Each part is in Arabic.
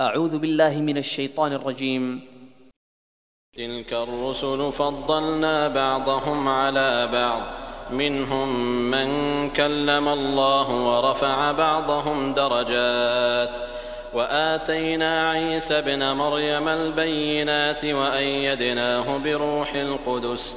أعوذ بالله من الشيطان الرجيم. تلك الرسل فضلنا بعضهم على بعض. منهم من كلم الله ورفع بعضهم درجات. وآتينا عيسى ابن مريم البينات وأيدناه بروح القدس.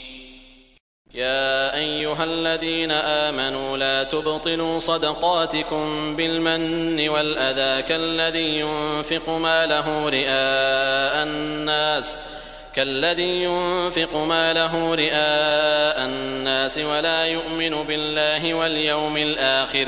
يا أيها الذين آمنوا لا تبطلوا صدقاتكم بالمن والأذى كالذي ينفق ماله رئاء الناس كالذي ينفق ماله رئاء الناس ولا يؤمن بالله واليوم الآخر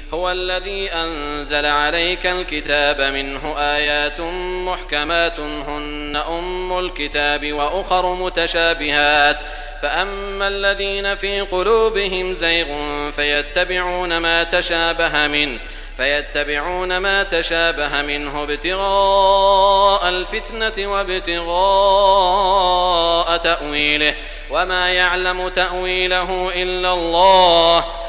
هو الذي أنزل عليك الكتاب منه آيات محكمات هن أم الكتاب وأخر متشابهات. فأما الذين في قلوبهم زيغ فيتبعون ما تشابه منه فيتبعون ما تشابه منه ابتغاء الفتنة وابتغاء تأويله. وما يعلم تأويله إلا الله.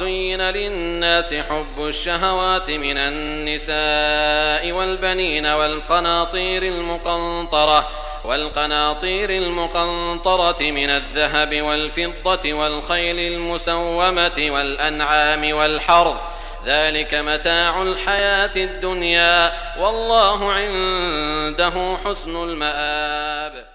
زين للناس حب الشهوات من النساء والبنين والقناطير المقنطرة والقناطير المقنطرة من الذهب والفضة والخيل المسومة والأنعام والحرث. ذلك متاع الحياة الدنيا. والله عنده حسن المآب.